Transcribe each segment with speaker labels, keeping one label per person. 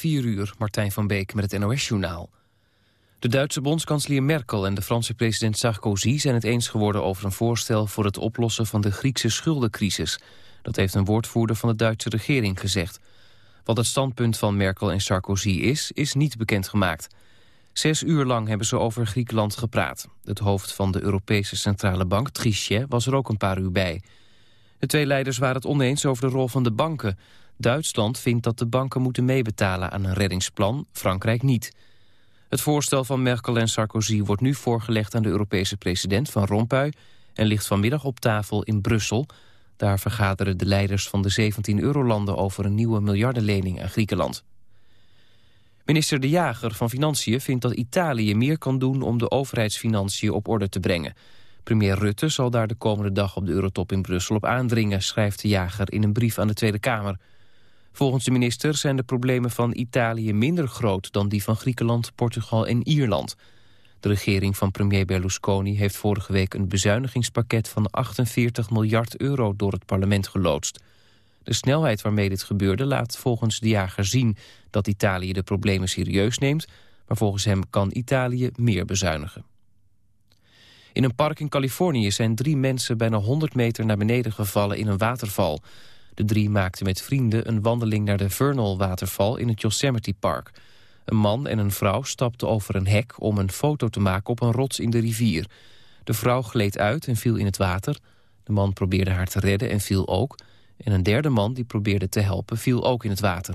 Speaker 1: 4 uur, Martijn van Beek met het NOS-journaal. De Duitse bondskanselier Merkel en de Franse president Sarkozy zijn het eens geworden over een voorstel voor het oplossen van de Griekse schuldencrisis. Dat heeft een woordvoerder van de Duitse regering gezegd. Wat het standpunt van Merkel en Sarkozy is, is niet bekendgemaakt. Zes uur lang hebben ze over Griekenland gepraat. Het hoofd van de Europese Centrale Bank, Trichet, was er ook een paar uur bij. De twee leiders waren het oneens over de rol van de banken. Duitsland vindt dat de banken moeten meebetalen aan een reddingsplan, Frankrijk niet. Het voorstel van Merkel en Sarkozy wordt nu voorgelegd aan de Europese president Van Rompuy en ligt vanmiddag op tafel in Brussel. Daar vergaderen de leiders van de 17 eurolanden over een nieuwe miljardenlening aan Griekenland. Minister De Jager van Financiën vindt dat Italië meer kan doen om de overheidsfinanciën op orde te brengen. Premier Rutte zal daar de komende dag op de Eurotop in Brussel op aandringen, schrijft De Jager in een brief aan de Tweede Kamer. Volgens de minister zijn de problemen van Italië minder groot dan die van Griekenland, Portugal en Ierland. De regering van premier Berlusconi heeft vorige week een bezuinigingspakket van 48 miljard euro door het parlement geloodst. De snelheid waarmee dit gebeurde laat volgens de jager zien dat Italië de problemen serieus neemt, maar volgens hem kan Italië meer bezuinigen. In een park in Californië zijn drie mensen bijna 100 meter naar beneden gevallen in een waterval. De drie maakten met vrienden een wandeling naar de Vernal-waterval in het Yosemite Park. Een man en een vrouw stapten over een hek om een foto te maken op een rots in de rivier. De vrouw gleed uit en viel in het water. De man probeerde haar te redden en viel ook. En een derde man die probeerde te helpen viel ook in het water.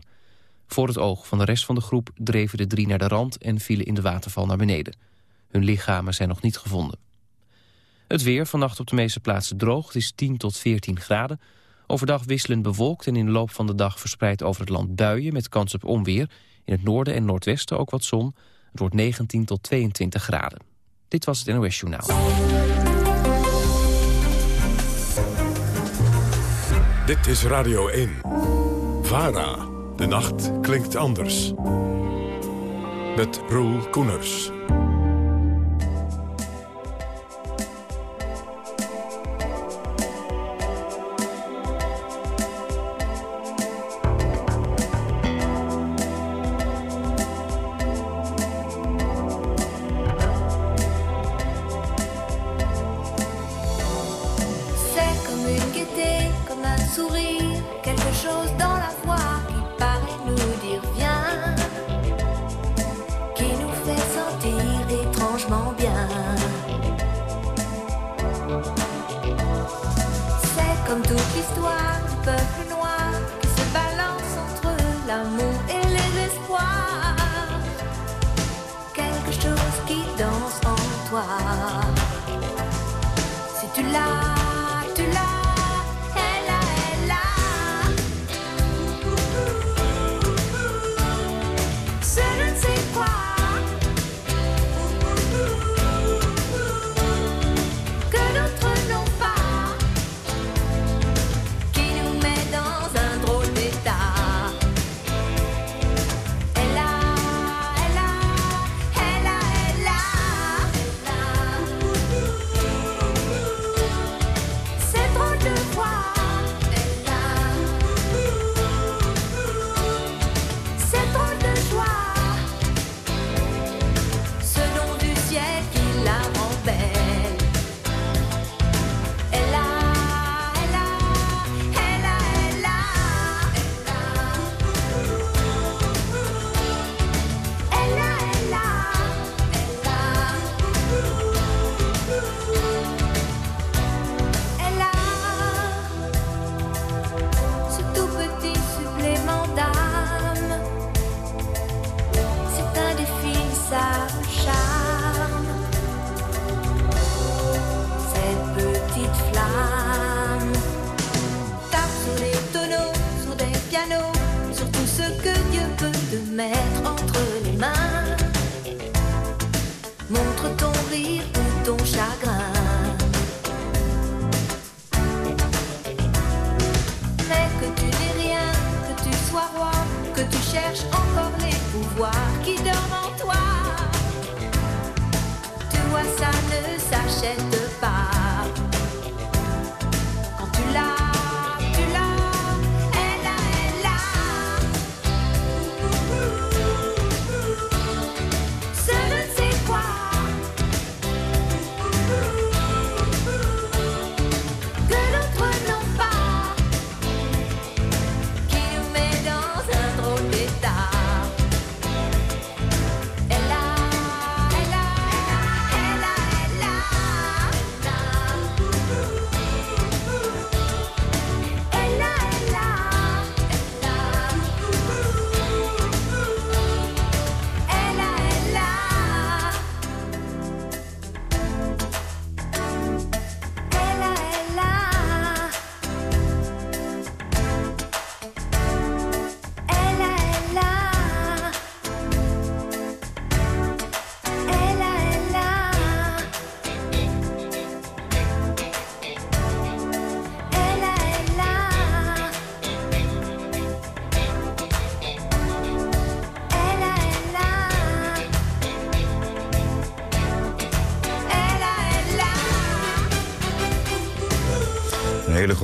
Speaker 1: Voor het oog van de rest van de groep dreven de drie naar de rand... en vielen in de waterval naar beneden. Hun lichamen zijn nog niet gevonden. Het weer, vannacht op de meeste plaatsen droog. Het is 10 tot 14 graden. Overdag wisselend bewolkt en in de loop van de dag verspreid over het land buien... met kans op onweer. In het noorden en noordwesten ook wat zon. Het wordt 19 tot 22 graden. Dit was het NOS Journaal.
Speaker 2: Dit is Radio 1. VARA. De nacht klinkt anders. Met Roel Koeners.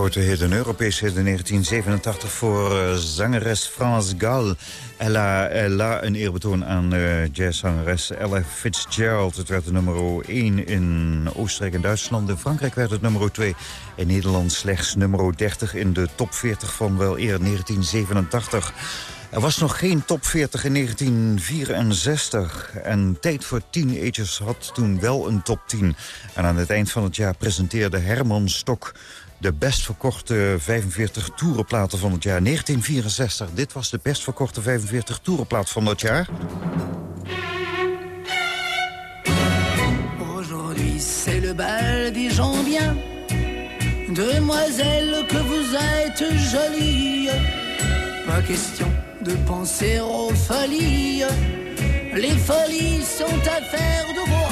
Speaker 3: Grote hit, een Europese hit in 1987 voor uh, zangeres France Gall. Ella, Ella, een eerbetoon aan uh, jazzzangeres Ella Fitzgerald. Het werd de nummer 1 in Oostenrijk en Duitsland. In Frankrijk werd het nummer 2. In Nederland slechts nummer 30 in de top 40 van wel eer 1987. Er was nog geen top 40 in 1964. En Tijd voor Teenagers had toen wel een top 10. En aan het eind van het jaar presenteerde Herman Stok de best verkochte 45 toerenplaten van het jaar 1964. Dit was de best verkochte 45 toerenplaat van dat jaar.
Speaker 4: Aujourd'hui c'est le bal des gens bien Demoiselle que vous êtes jolie Pas question de penser aux folies Les folies sont affaires de vos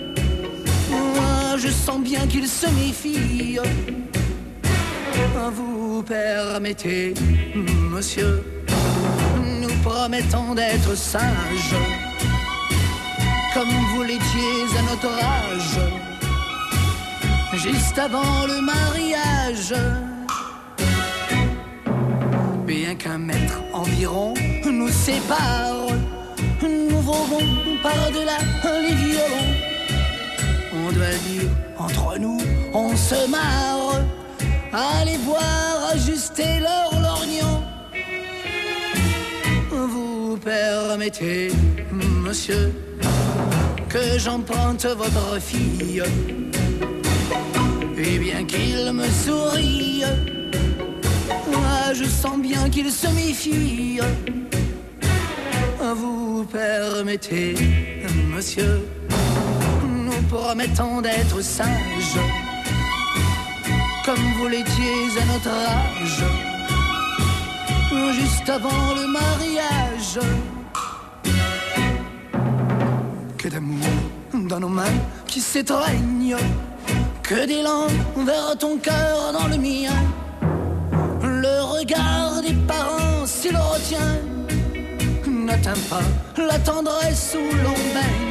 Speaker 4: je sens bien qu'il se méfie. Vous permettez, monsieur, nous promettons d'être sages, comme vous l'étiez à notre âge, juste avant le mariage. Bien qu'un mètre environ nous sépare, nous volons par-delà les violons on doit dire, entre nous, on se marre. Allez voir ajuster leur lorgnon. Vous permettez, monsieur, que j'emprunte votre fille. Et bien qu'il me sourie, moi je sens bien qu'il se méfie. Vous permettez, monsieur, promettant d'être sage, comme vous l'étiez à notre âge, juste avant le mariage. Que d'amour dans nos mains qui s'étreignent, que d'élan vers ton cœur dans le mien. Le regard des parents, s'il retient, n'atteint pas la tendresse où l'on baigne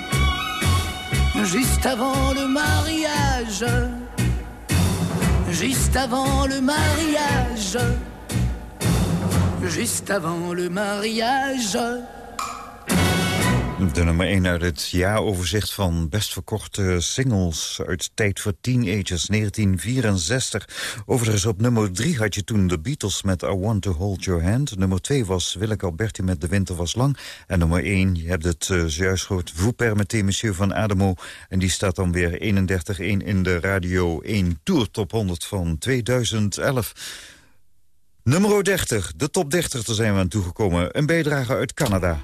Speaker 4: juste avant le mariage, juste avant le mariage, juste avant le mariage.
Speaker 3: De nummer 1 uit het jaaroverzicht van best verkochte singles uit Tijd voor Teenagers 1964. Overigens op nummer 3 had je toen de Beatles met I Want to Hold Your Hand. Nummer 2 was Willeke Alberti met De Winter was lang. En nummer 1, je hebt het uh, zojuist gehoord, Vous permettez Monsieur van Ademo. En die staat dan weer 31-1 in de Radio 1 Tour Top 100 van 2011. Nummer 30, de top 30, daar zijn we aan toegekomen. Een bijdrage uit Canada.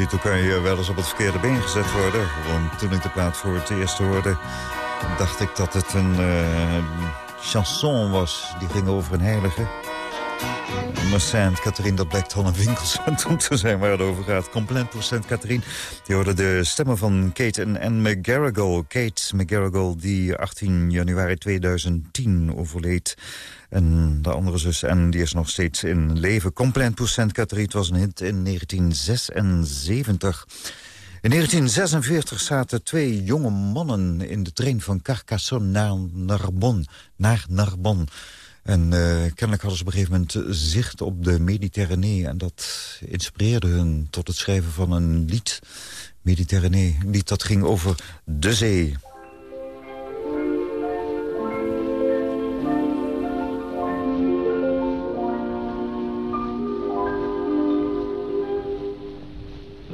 Speaker 3: Titel kan je wel eens op het verkeerde been gezet worden. Want toen ik de plaat voor het eerst hoorde... dacht ik dat het een uh, chanson was. Die ging over een heilige. Maar Saint Catherine, dat blijkt al een winkelcentrum te zijn waar het over gaat. Compleet voor Saint Catherine. Die hoorde de stemmen van Kate en Anne McGarrigle. Kate McGarrigle, die 18 januari 2010 overleed. En de andere zus, en die is nog steeds in leven. Compleet pour Saint Catherine was een hit in 1976. In 1946 zaten twee jonge mannen in de trein van Carcassonne naar Narbonne. Naar Narbonne. En uh, kennelijk hadden ze op een gegeven moment zicht op de Mediterranee. En dat inspireerde hun tot het schrijven van een lied. Mediterranee, een lied dat ging over de zee.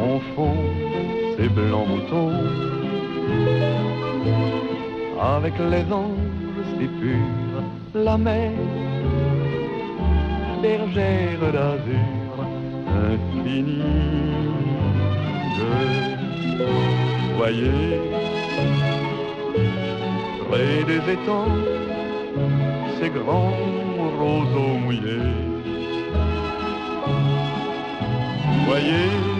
Speaker 5: confond ses blancs moutons avec les anges si purs la mer, bergère d'azur infinie. Je voyais près des étangs ces grands roseaux mouillés. Voyez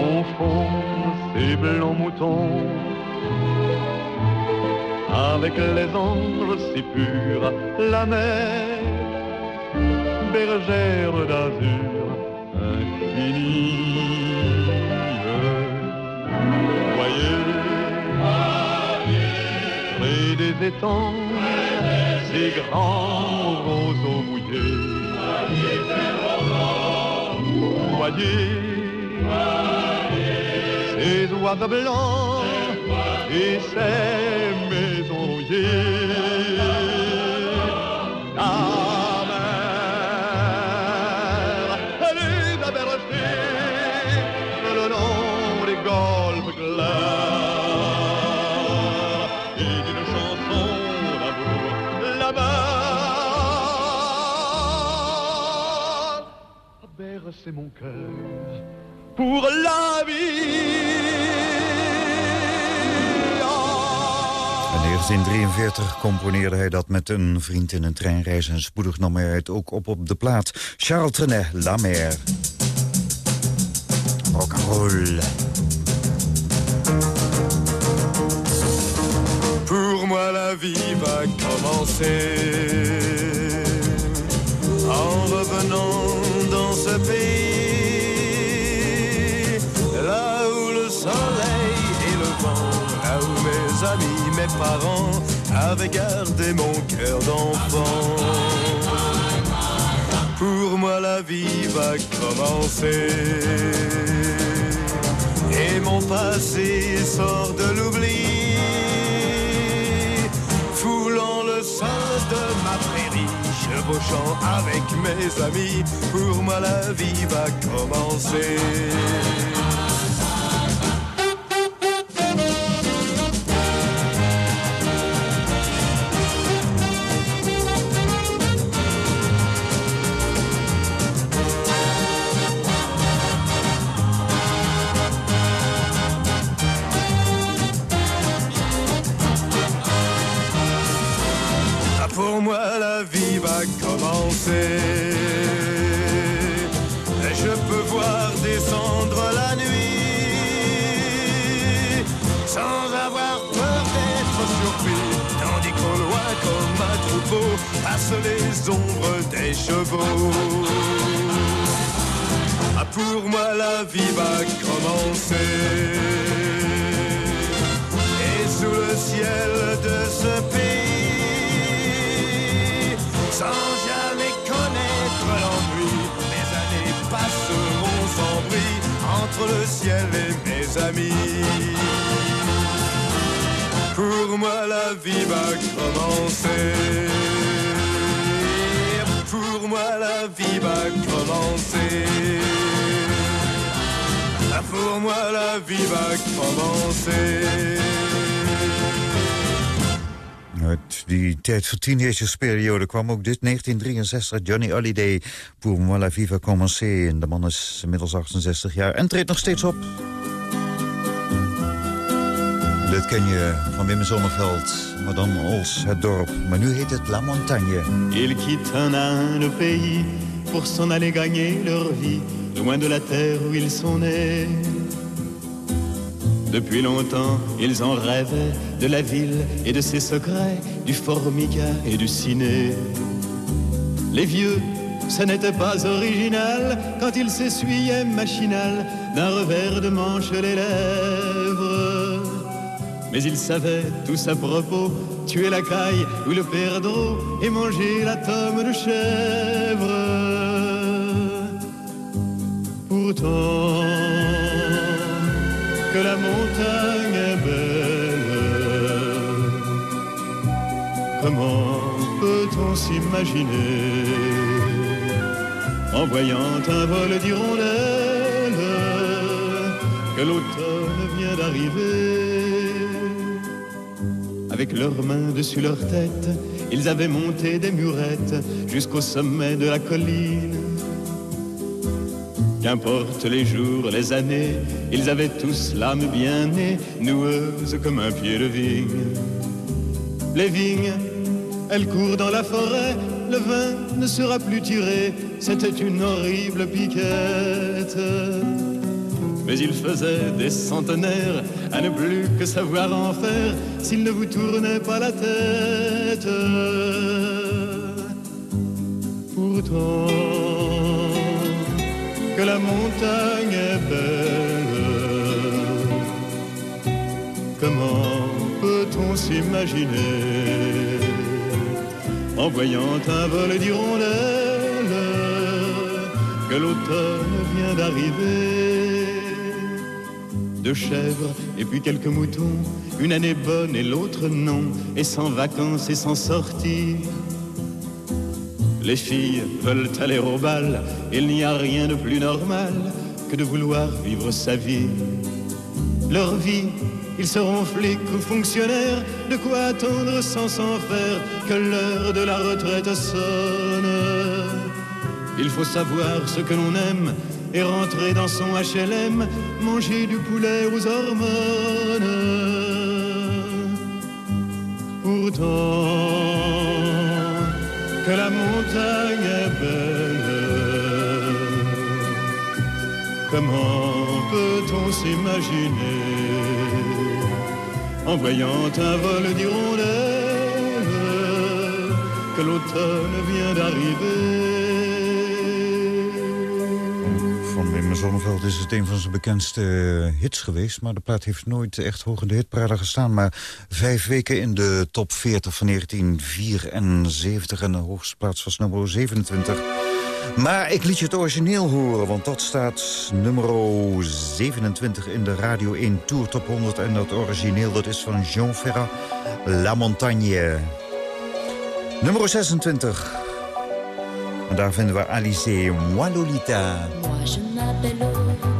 Speaker 5: confond ses blancs moutons avec les anges si purs, la mer, bergère d'azur infinie. Voyez, près des étangs, ces grands roseaux mouillés. Voyez, ces oiseaux blancs et ces maisons rouillées. La mer, elle les a bercées le long des golfes clairs. Et d'une chanson d'amour là-bas a bercé mon cœur pour la vie.
Speaker 3: In 1943 componeerde hij dat met een vriend in een treinreis... en spoedig nam hij het ook op op de plaat. Charles Trenet, La Mer. Rock'n'roll.
Speaker 6: Pour moi la vie va commencer En revenant dans ce pays mes amis mes parents avaient gardé mon cœur d'enfant. Pour moi la vie va commencer et mon passé sort de l'oubli, foulant le
Speaker 7: sein de ma prairie, chevauchant avec mes amis, pour moi la vie va commencer. Moi, la vie va commencer.
Speaker 3: Uit die tijd voor teenagersperiode kwam ook dit 1963 Johnny Holiday pour moi la viva commencé. En de man is inmiddels 68 jaar en treedt nog steeds op. Dit ken je van Wim Zonneveld, maar dan als het dorp. Maar nu heet het La Montagne.
Speaker 8: Ils quittent un à le pays pour s'en aller gagner leur vie, loin de la terre où ils sont nés. Depuis longtemps, ils en rêvaient de la ville et de ses secrets, du formica et du ciné. Les vieux, ce n'était pas original quand ils s'essuyaient machinal d'un revers de manche les lèvres. Mais ils savaient tous à propos tuer la caille ou le perdreau et manger la tome de chèvre. Pourtant, que la montagne est belle, comment peut-on s'imaginer en voyant un vol d'hirondelles que l'automne vient d'arriver? Avec leurs mains dessus leur tête, ils avaient monté des murettes jusqu'au sommet de la colline. Qu'importe les jours, les années, ils avaient tous l'âme bien née, noueuse comme un pied de vigne. Les vignes, elles courent dans la forêt, le vin ne sera plus tiré, c'était une horrible piquette. Mais il faisait des centenaires à ne plus que savoir en faire s'il ne vous tournait pas la tête. Pourtant, que la montagne est belle, comment peut-on s'imaginer en voyant un vol d'hirondelles que l'automne vient d'arriver? Deux chèvres et puis quelques moutons, une année bonne et l'autre non, et sans vacances et sans sortie. Les filles veulent aller au bal, il n'y a rien de plus normal que de vouloir vivre sa vie. Leur vie, ils seront flics ou fonctionnaires, de quoi attendre sans s'en faire que l'heure de la retraite sonne. Il faut savoir ce que l'on aime et rentrer dans son HLM, manger du poulet aux hormones. Pourtant, que la montagne est belle, comment peut-on s'imaginer en voyant un vol d'hirondelles que l'automne vient d'arriver?
Speaker 3: Zonneveld is het een van zijn bekendste eh, hits geweest... maar de plaat heeft nooit echt hoog in de hitparade gestaan... maar vijf weken in de top 40 van 1974 en de hoogste plaats was nummer 27. Maar ik liet je het origineel horen, want dat staat nummer 27 in de Radio 1 Tour Top 100... en dat origineel dat is van Jean Ferrat, La Montagne. Nummer 26... En daar vinden we Alice Moi Lolita.
Speaker 2: Moi je m'appelle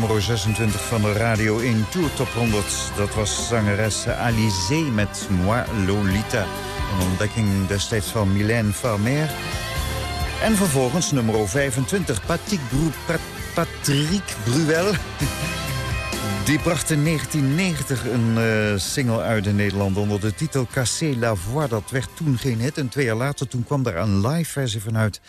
Speaker 3: nummer 26 van de Radio 1 Tour Top 100. Dat was zangeres Alizé met Moi Lolita. Een ontdekking destijds van Mylène Farmer. En vervolgens nummer 25, Patrick, Patrick Bruel. Die bracht in 1990 een eh, single uit in Nederland onder de titel Cassé la Voix. Dat werd toen geen hit en twee jaar later toen kwam daar een live versie van uit.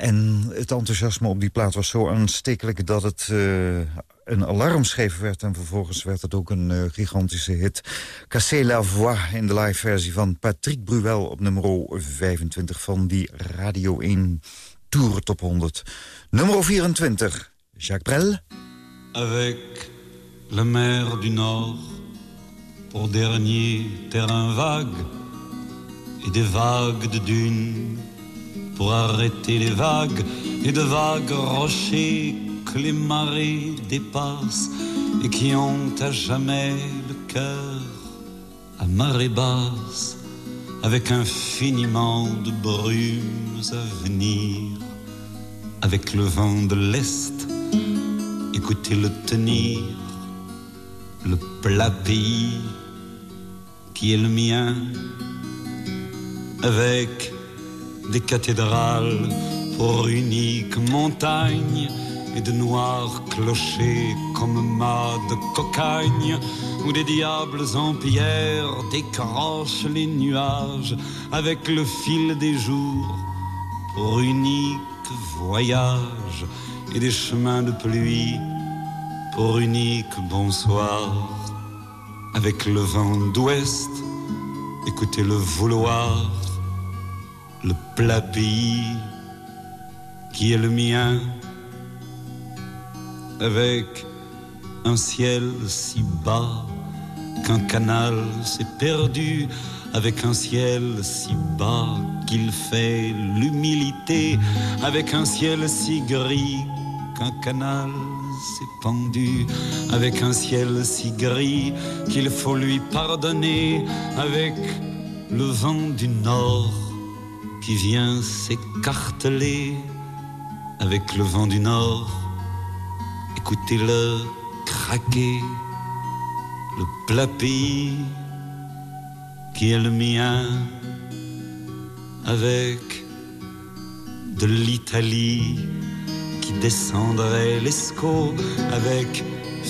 Speaker 3: En het enthousiasme op die plaat was zo aanstekelijk dat het eh, een alarmschijf werd. En vervolgens werd het ook een eh, gigantische hit. Cassé la Voix in de live versie van Patrick Bruel op nummer 25 van die Radio 1 Tour Top 100. Nummer 24, Jacques Brel.
Speaker 9: avec la mer du Nord pour dernier terrain vague et des vagues de dunes pour arrêter les vagues et de vagues rochers que les marées dépassent et qui ont à jamais le cœur à marée basse avec infiniment de brumes à venir avec le vent de l'Est écoutez-le tenir, le plat pays qui est le mien, avec des cathédrales pour unique montagne et de noirs clochers comme mâts de cocagne, où des diables en pierre décrochent les nuages avec le fil des jours pour unique voyage et des chemins de pluie pour unique bonsoir. Avec le vent d'ouest, écoutez le vouloir, le plat pays qui est le mien, avec un ciel si bas qu'un canal s'est perdu, avec un ciel si bas qu'il fait l'humilité, avec un ciel si gris qu'un canal s'est pendu avec un ciel si gris qu'il faut lui pardonner avec le vent du nord qui vient s'écarteler avec le vent du nord. Écoutez-le craquer, le plat qui est le mien avec de l'Italie qui descendrait l'Escaut avec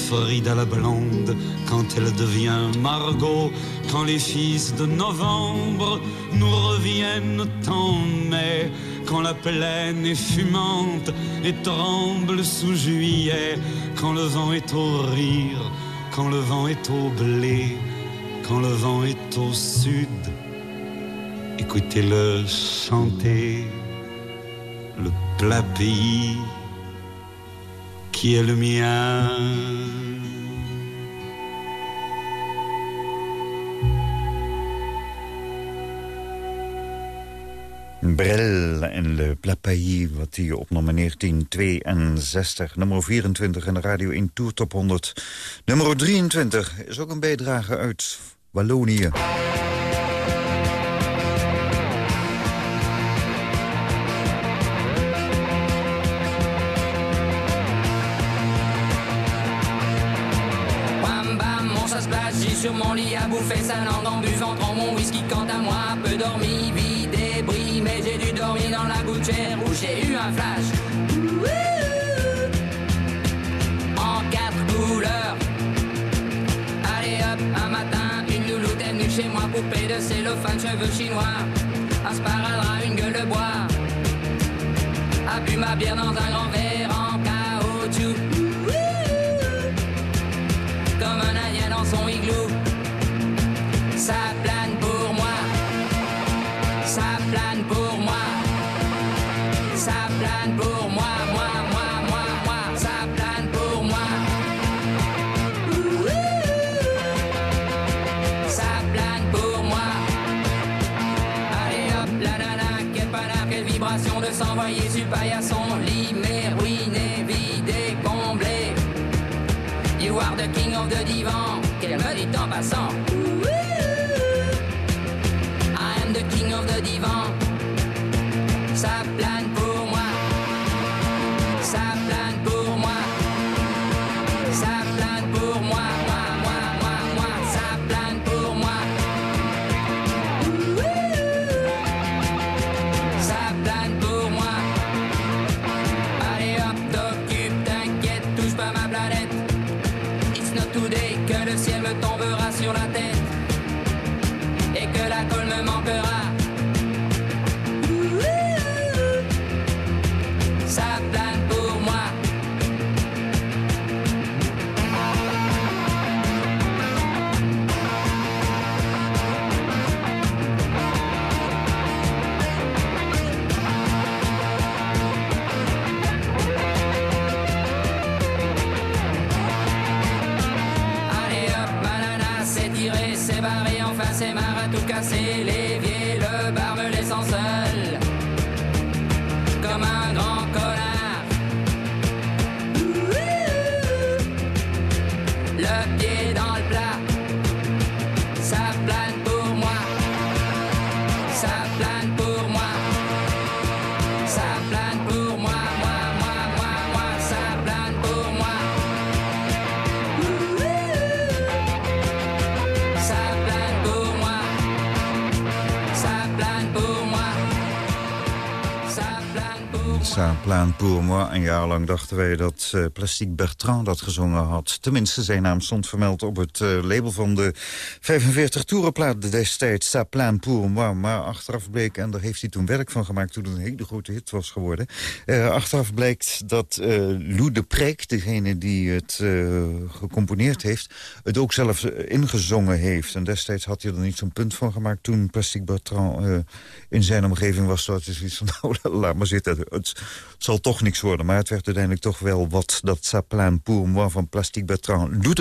Speaker 9: Frida la blonde quand elle devient Margot, quand les fils de novembre nous reviennent en mai, quand la plaine est fumante et tremble sous juillet, quand le vent est au rire, quand le vent est au blé, quand le vent est au sud. Écoutez-le chanter, le plat pays qui est le mien.
Speaker 3: Brel en Le Plapailly, wat hij opnam in 1962. Nummer 24 in de Radio 1 Tour Top 100. Nummer 23 is ook een bijdrage uit Wallonië.
Speaker 10: En quatre couleurs. Allez hop, un matin, une louloute est venue chez moi, poupée de cellophane, cheveux chinois. Un sparadrap, une gueule de bois. A ma bière dans un grand verre s'envoyer le paillasson. Limé, ruiné, vidé, comblé. You are the king of the divan. Qu'elle me dit en passant? llorate. Ça
Speaker 3: Plan pour. Een jaar lang dachten dat eh, Plastique Bertrand dat gezongen had. Tenminste, zijn naam stond vermeld op het eh, label van de 45 toerenplaat destijds. Ça Plan pour moi. Maar achteraf bleek, en daar heeft hij toen werk van gemaakt... toen het een hele grote hit was geworden. Eh, achteraf blijkt dat Lou de Preek, degene die het gecomponeerd heeft... het ook zelf ingezongen heeft. En destijds had hij er niet zo'n punt van gemaakt... toen Plastique Bertrand in zijn omgeving was. Dat is iets van, nou, laat maar zitten. Het, het zal toch niks worden. Maar het werd uiteindelijk toch wel wat. Dat Saplan pour moi van Plastique Bertrand. Lou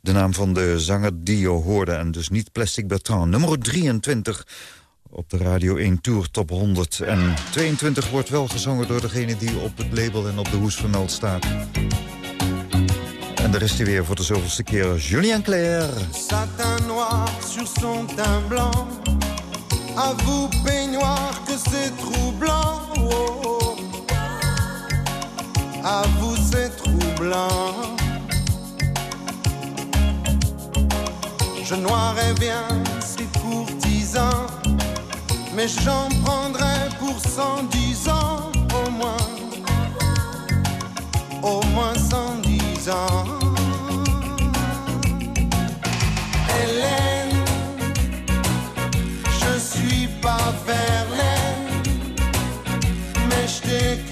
Speaker 3: de naam van de zanger die je hoorde. En dus niet Plastique Bertrand. Nummer 23 op de Radio 1 Tour Top 100. En 22 wordt wel gezongen door degene die op het label en op de hoes vermeld staat. En daar is hij weer voor de zoveelste keer. Julien Clerc.
Speaker 6: Satin noir sur son teint blanc. À vous, peignoir, que c'est troublant. Oh, oh. À vous, c'est troublant. Je noirais bien ces courtisans, mais j'en prendrais pour cent dix ans au moins. Au moins cent dix ans. Hélène, je suis pas Verlaine, mais je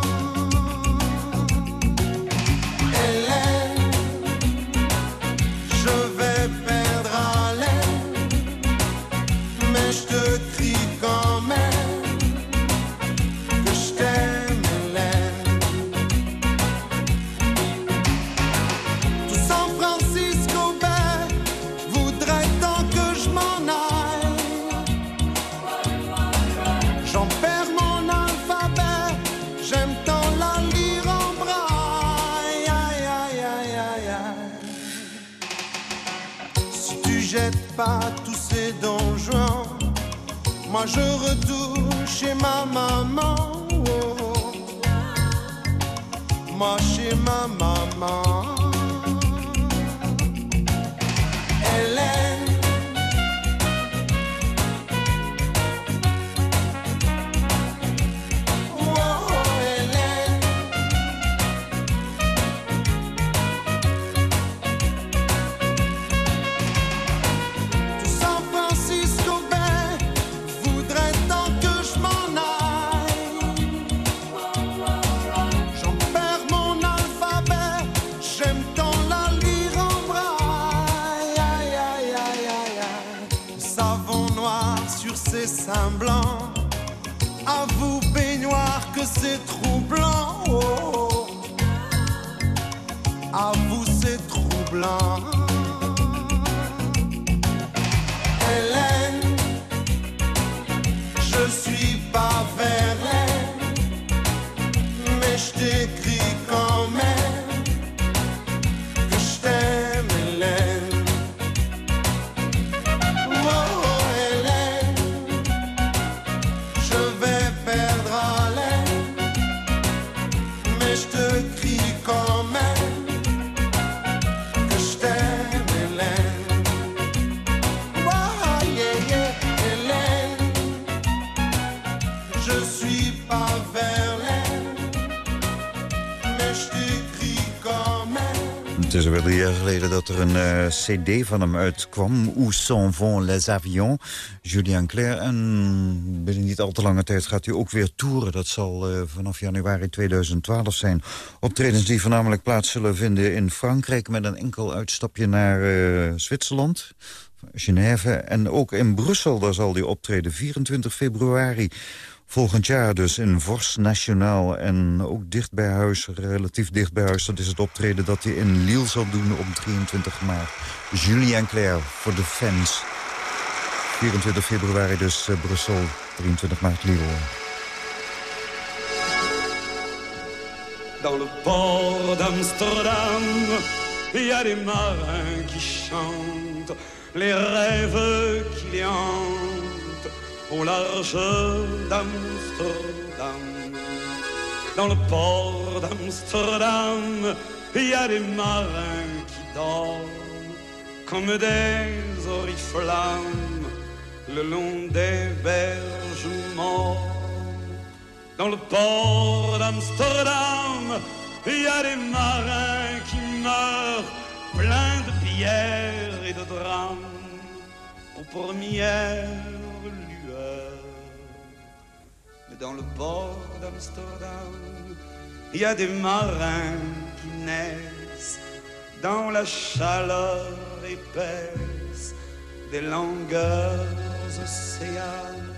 Speaker 6: Tous ces donjons, moi je retourne chez ma maman. Moi chez ma maman. Hélène. Blancs. À vous, baignoire, que c'est troublant. Oh, oh. À vous, c'est troublant.
Speaker 3: Cd van hem uitkwam. Où s'en vont les avions? Julien Clerc. En binnen niet al te lange tijd gaat hij ook weer toeren. Dat zal eh, vanaf januari 2012 zijn. Optredens die voornamelijk plaats zullen vinden in Frankrijk... met een enkel uitstapje naar eh, Zwitserland. Genève en ook in Brussel, daar zal hij optreden. 24 februari volgend jaar dus in Vors Nationaal. En ook dicht bij huis, relatief dicht bij huis. Dat is het optreden dat hij in Lille zal doen op 23 maart. Julien Clerc voor de fans. 24 februari dus eh, Brussel, 23 maart Lille.
Speaker 9: Dans le port d'Amsterdam, il y a marins qui chantent les rêves qui les au large d'Amsterdam. Dans le port d'Amsterdam, il y a des marins qui dorment comme des oriflammes le long des berges. Dans le port d'Amsterdam, il y a des marins qui meurent pleins de pierres et de drames aux premières dans le port d'Amsterdam, il y a des marins qui naissent dans la chaleur épaisse des longueurs océanes.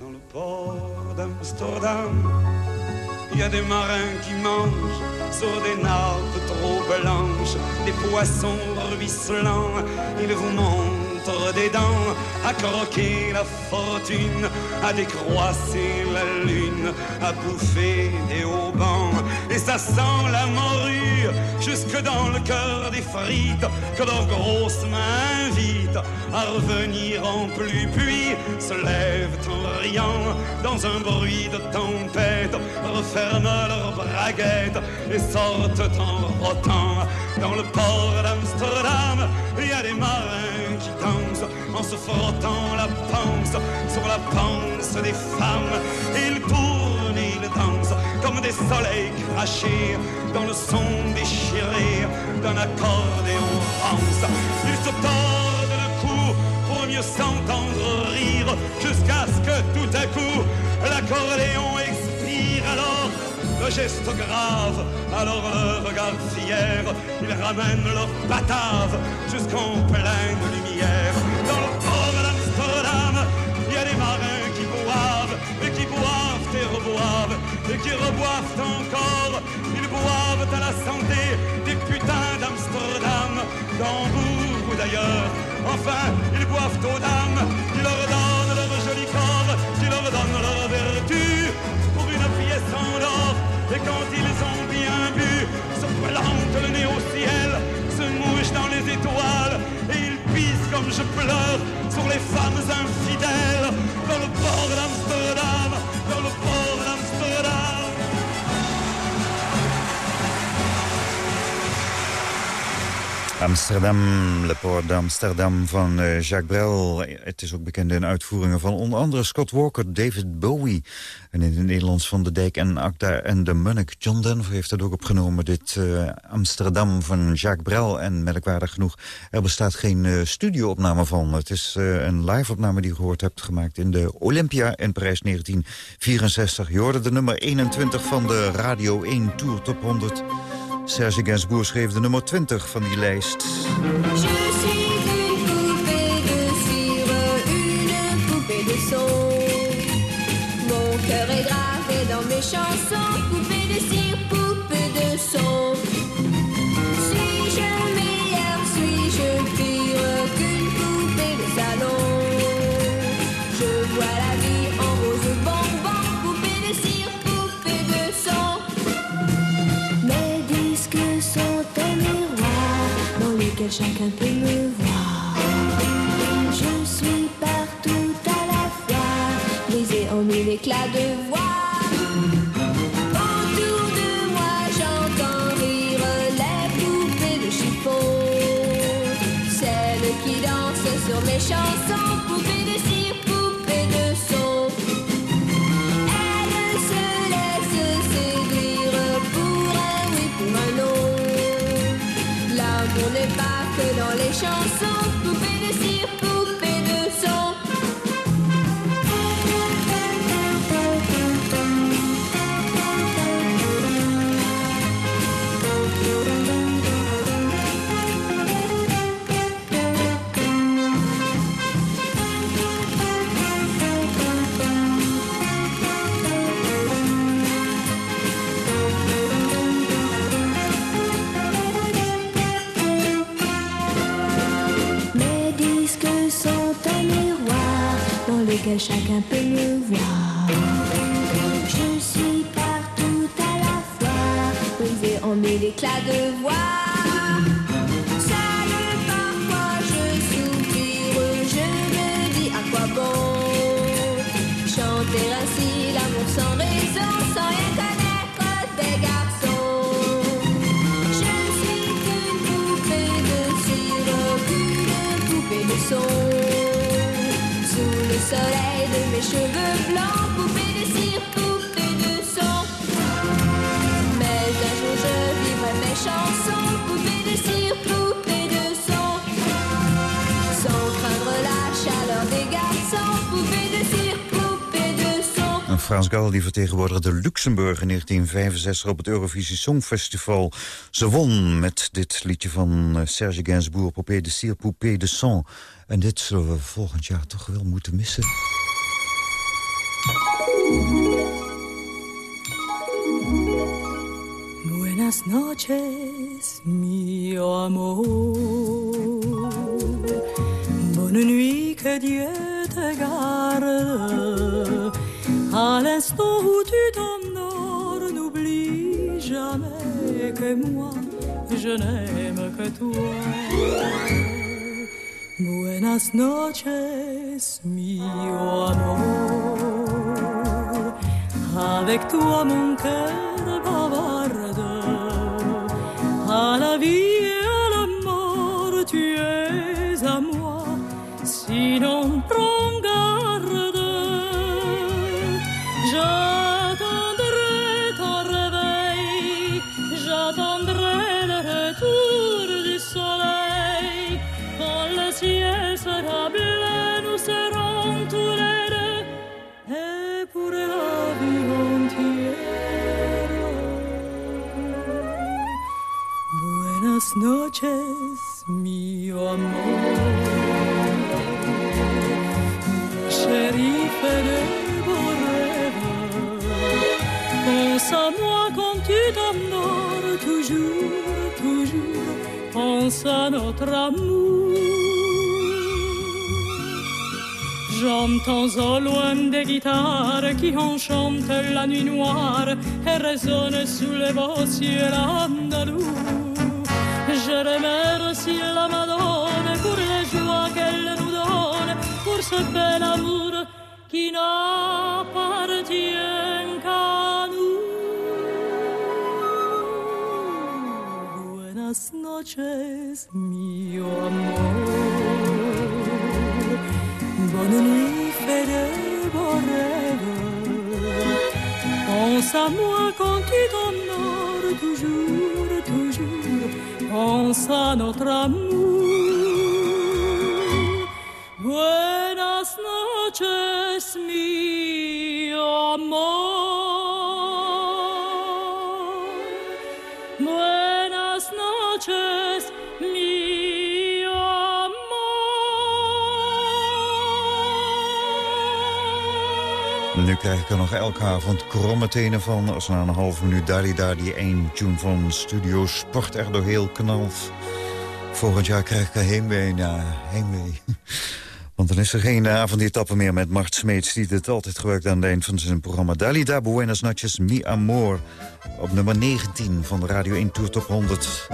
Speaker 9: Dans le port d'Amsterdam. Il y a des marins qui mangent sur des nappes trop blanches, des poissons ruisselants. Ils vous montrent des dents, à croquer la fortune, à décroisser la lune, à bouffer des haubans. Et ça sent la morue jusque dans le cœur des frites que leurs grosses mains invitent à revenir en pluie, puis se lèvent en riant dans un bruit de tempête, referment leurs braguettes et sortent en rotant dans le port d'Amsterdam. Il y a des marins qui dansent en se frottant la panse sur la panse des femmes. Ils tournent, ils dansent comme des soleils crachés dans le son déchiré d'un accordéon rance. Ils se tordent le cou pour mieux s'entendre rire jusqu'à ce que tout à coup l'accordéon alors le geste grave, alors le regard fier, ils ramènent leur batave jusqu'en pleine lumière. Dans le port d'Amsterdam, il y a des marins qui boivent, et qui boivent et reboivent, et qui reboivent encore. Ils boivent à la santé des putains d'Amsterdam, d'Hambourg ou d'ailleurs. Enfin, ils boivent aux dames, qui leur donnent leur joli corps, qui leur donnent leur Et quand ils ont bien bu, se plantent le nez au ciel, se mouchent dans les étoiles, et ils pissent comme je pleure sur les femmes infidèles, dans le port d'Amsterdam, dans le port.
Speaker 3: Amsterdam, Le Port d'Amsterdam van eh, Jacques Brel. Het is ook bekend in uitvoeringen van onder andere Scott Walker, David Bowie. En in het Nederlands van De Dijk en Acta en de Munnik. John Denver heeft het ook opgenomen, dit eh, Amsterdam van Jacques Brel. En merkwaardig genoeg, er bestaat geen uh, studio-opname van. Het is een live-opname die je gehoord hebt gemaakt in de Olympia in Parijs 1964. Je hoorde de nummer 21 van de Radio 1 Tour Top 100... Serge Gainsbourg schreef de nummer 20 van die lijst.
Speaker 2: Lequel chacun peut me voir. Je suis partout à la fois, brisée en mille éclats de voix. Seule parfois je soupire, je me dis à quoi bon chanter ainsi l'amour sans raison, mes cheveux blancs, poupée de cire, poupée de son. Mais un jour je vivrai mes chansons, poupée de cire, poupée de son. Sans craindre la chaleur des garçons, poupée de cire, de son.
Speaker 3: En Frans Gal die vertegenwoordigde Luxemburg in 1965 op het Eurovisie Songfestival. Ze won met dit liedje van eh, Serge Gainsbourg, Poupée de Cire, Poupée de Son. En dit zullen we volgend jaar toch wel moeten missen.
Speaker 11: Buenas noches, mi amor. Bonne nuit, que Dieu te garde. À l'instant où tu t'endors, n'oublie jamais que moi, je n'aime que toi. Buenas noches, mi amor. Avec toi, mon cœur bavarde. À la vie et à la mort, tu es à moi. Sinon, prends Buenas noches, mi amor. Shérif de. Pense à moi quand tu t'endors, toujours, toujours. Pense à notre amour. J'entends au loin des guitares qui enchantent la nuit noire et résonnent sous les beaux cieux. Remercie la Madone pour les joies qu'elle nous donne, pour ce bel amour qui n'appartient qu'à nous. Buenas noches, mi amor. Bonne nuit, fais de. Pense à moi quand tu toujours, toujours. Pense à. Buenas noches, mi
Speaker 3: krijg ik er nog elke avond kromme tenen van... als na een half minuut Dalida die één tune van Studio Sport er door heel knalt. Volgend jaar krijg ik er heimwee. Ja, heimwee. Want dan is er geen avondetappe meer met Mart Smeets... die dit altijd gebruikt aan het eind van zijn programma. Dalida, Buenas noches, mi amor. Op nummer 19 van de Radio 1 Tour Top 100.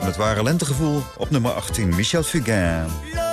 Speaker 3: En het ware lentegevoel op nummer 18, Michel Fugain.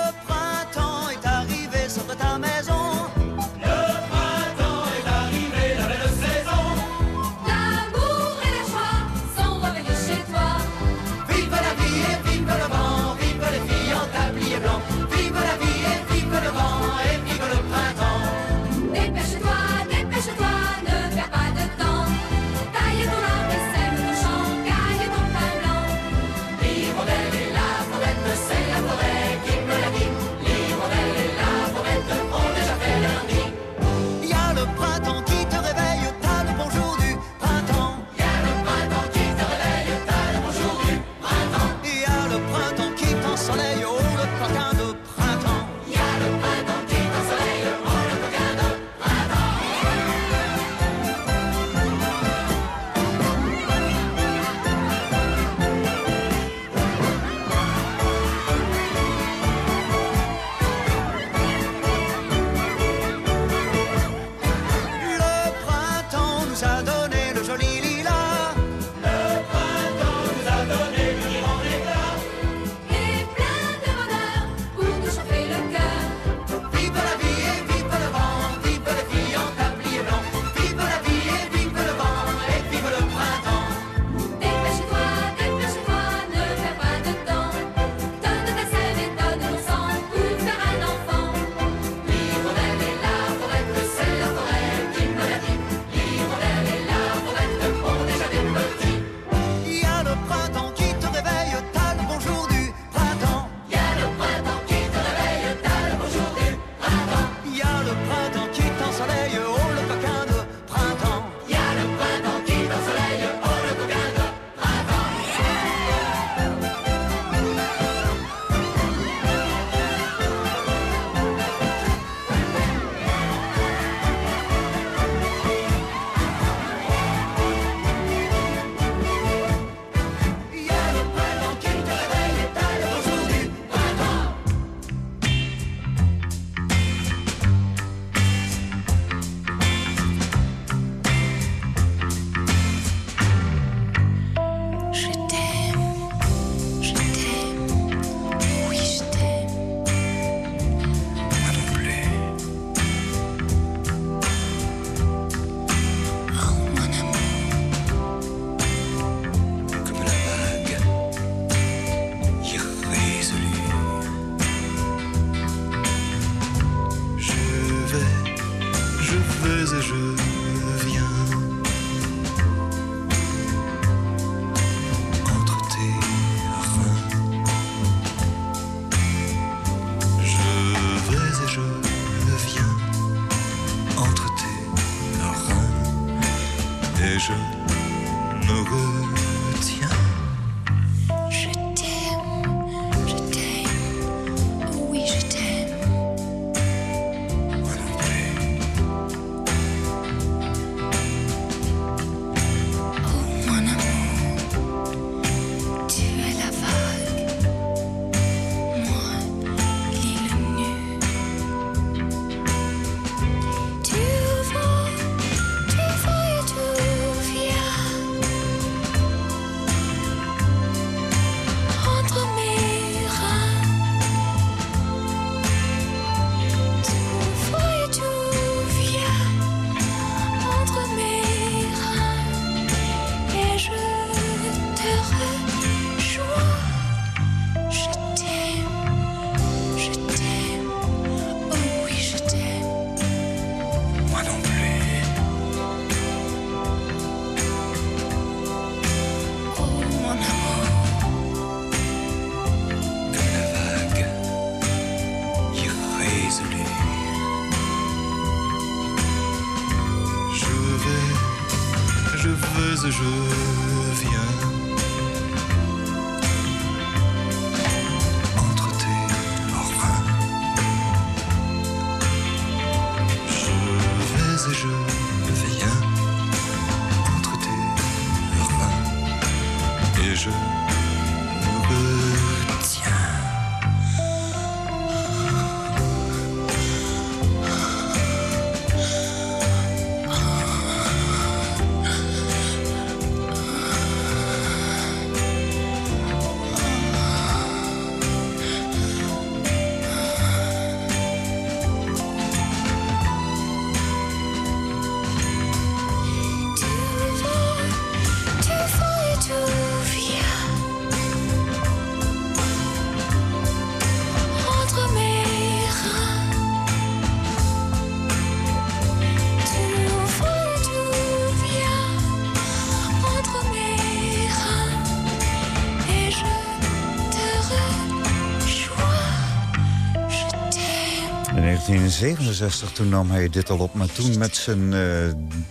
Speaker 3: 1967 toen nam hij dit al op, maar toen met zijn eh,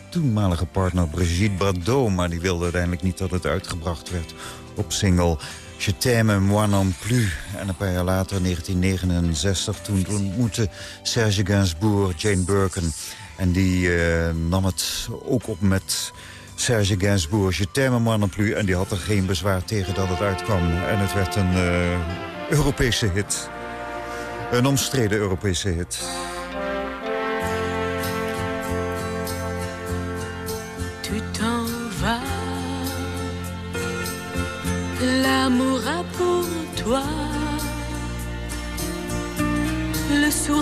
Speaker 3: toenmalige partner Brigitte Bardot. Maar die wilde uiteindelijk niet dat het uitgebracht werd op single. Je t'aime moi non plus. En een paar jaar later, 1969, toen ontmoette Serge Gainsbourg Jane Birkin. En die eh, nam het ook op met Serge Gainsbourg. Je t'aime moi non plus. En die had er geen bezwaar tegen dat het uitkwam. En het werd een eh, Europese hit. Een omstreden Europese hit.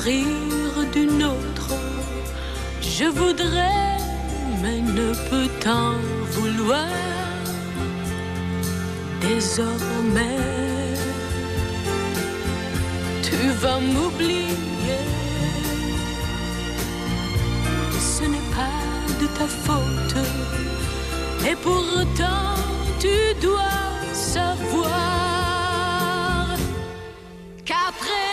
Speaker 12: D'une autre. Je voudrais, mais ne peux t'en vouloir. Désormais, tu vas m'oublier. Ce n'est pas de ta faute. Et pourtant, tu dois savoir qu'après